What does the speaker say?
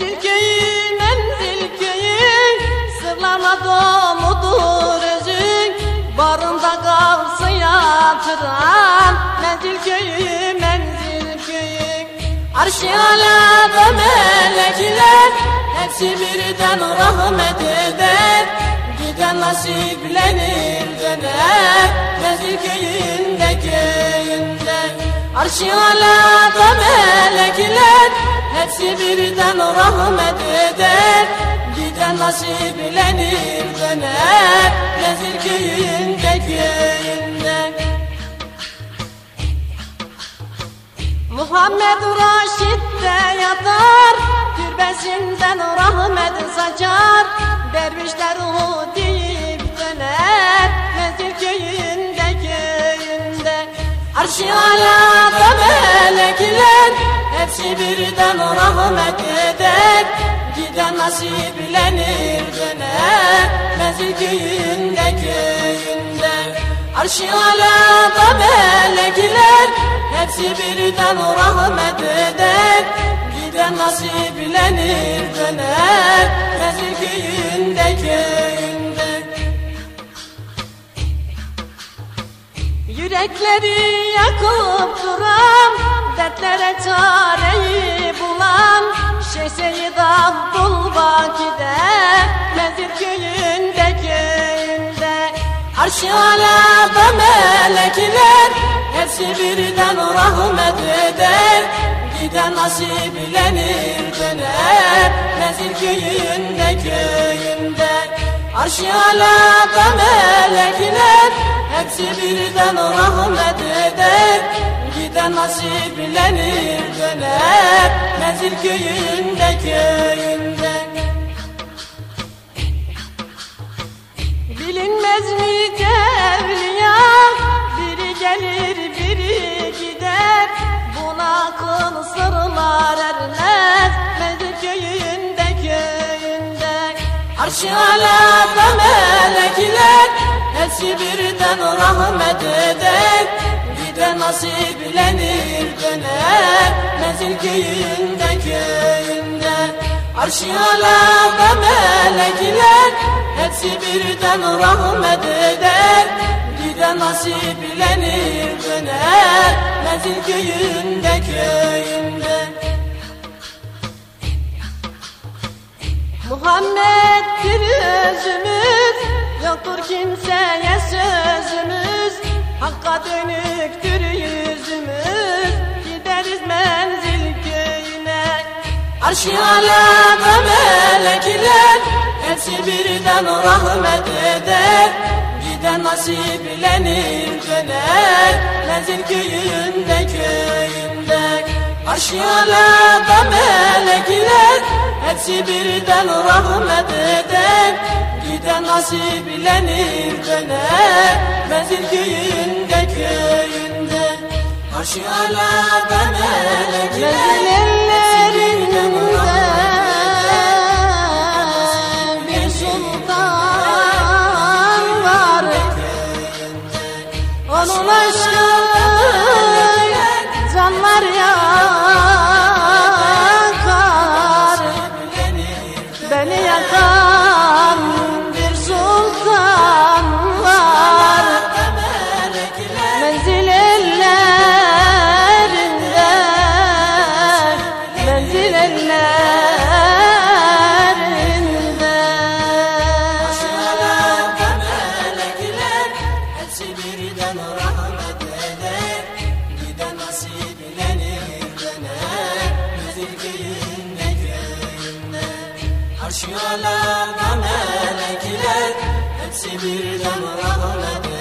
Menzil köyü, menzil köyü Sırlama doludur özün. Barında kalsın yatıran Menzil köyü, menzil köyü. Arş-ı alada melekler Hepsi birden rahmet eder. Giden nasiplenir döner Menzil köyünde köyünde. Arş-ı alada melekler Hepsi birden rahmet eder. Giden nasiplenir döner Menzil köyünde köyünde Muhammed Raşid de yatar. Türbesinden rahmet saçar. Dervişler o deyip döner Menzil köyünde köyünde Arş-ı alada melekler Hepsi birden rahmet eder. Giden nasiplenir döner Menzil köyünde. Arş-ı alada melekler Hepsi birden rahmet eder. Giden nasiplenir döner Menzil köyünde köyünde. Yürekleri yakıp duran Dertlere çareyi bulan Şeyh Seyyid Abdul Baki'de Mezir köyünde köyünde. Arş-ı alada melekler Hepsi birden rahmet eder. Giden nasiplenir döner Mezir köyünde köyünde. Arş-ı alada melekler Hepsi birden rahmet eder Giden nasiplenir döner. Mezir köyünde köyünde. Bilinmez mi evliya Biri gelir biri gider. Buna akıl sırlar ermez Mezir köyünde köyünde. Arş-ı alada melekler. Hepsi birden rahmet eder Giden nasiplenir döner Mezil köyünde köyünde Arş-ı alada melekler Hepsi birden rahmet eder. Giden nasiplenir döner Mezil köyünde köyünde Muhammed'dir özümüz Yoktur kimseye sözümüz Hakka dönüktür yüzümüz Gideriz menzil köyüne. Arş-ı alada melekler Hepsi birden rahmet eder. Giden nasiplenir döner Menzil köyünde köyünde. Arş-ı alada melekler Hepsi birden rahmet eder. Giden nasiplenir döner Menzil köyünde köyünde. Arş-ı alada melekler. Hepsi Mezir köyünde köyünde Aşağılarda melekler Hepsi birden rahmet